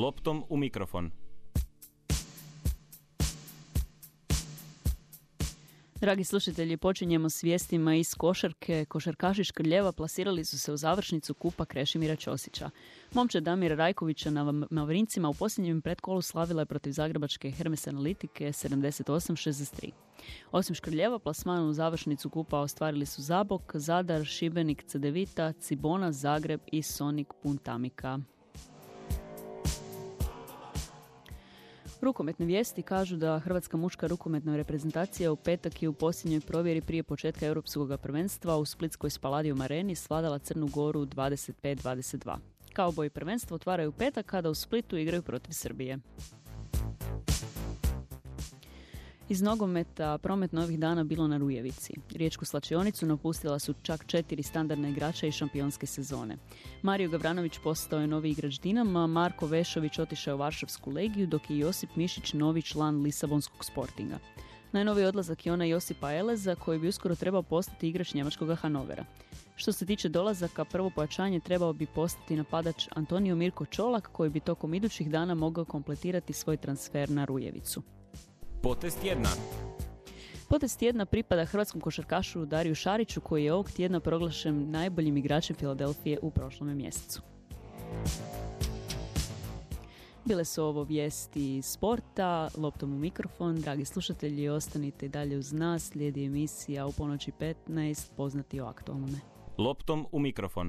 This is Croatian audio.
Loptom u mikrofon. Dragi slušatelji, počinjemo s vijestima iz košarke. Košarkaši Škrljeva plasirali su se u završnicu kupa Krešimira Ćosića. Momče Damir Rajkovića na Mavrincima u posljednjem pretkolu slavila je protiv zagrebačke Hermes Analitike 78-63. Osim Škrljeva, plasman u završnicu kupa ostvarili su Zabok, Zadar, Šibenik, Cedevita, Cibona, Zagreb i Sonik Puntamika. Rukometne vijesti kažu da Hrvatska muška rukometna reprezentacija u petak i u posljednjoj provjeri prije početka europskog prvenstva u Splitskoj Spaladiju Areni svladala Crnu Goru 25-22. Kao boj prvenstvo otvaraju petak kada u Splitu igraju protiv Srbije. Iz nogometa promet ovih dana bilo na Rujevici. Riječku slačionicu napustila su čak četiri standardna igrača iz šampionske sezone. Mario Gavranović postao je novi igrač Dinama, Marko Vešović otišao u Varšavsku legiju, dok je Josip Mišić novi član Lisabonskog sportinga. Najnoviji odlazak je ona Josipa Eleza, koji bi uskoro trebao postati igrač njemačkog Hanovera. Što se tiče dolazaka, prvo pojačanje trebao bi postati napadač Antonio Mirko Čolak, koji bi tokom idućih dana mogao kompletirati svoj transfer na Rujevicu. Potest tjedna. Potest tjedna pripada hrvatskom košarkašu Dariju Šariću koji je ovog tjedna proglašen najboljim igračem Filadelfije u prošlom mjesecu. Bile su ovo vijesti sporta, loptom u mikrofon. Dragi slušatelji, ostanite i dalje uz nas. Slijedi emisija u ponoći 15, poznati o aktualnome. Loptom u mikrofon.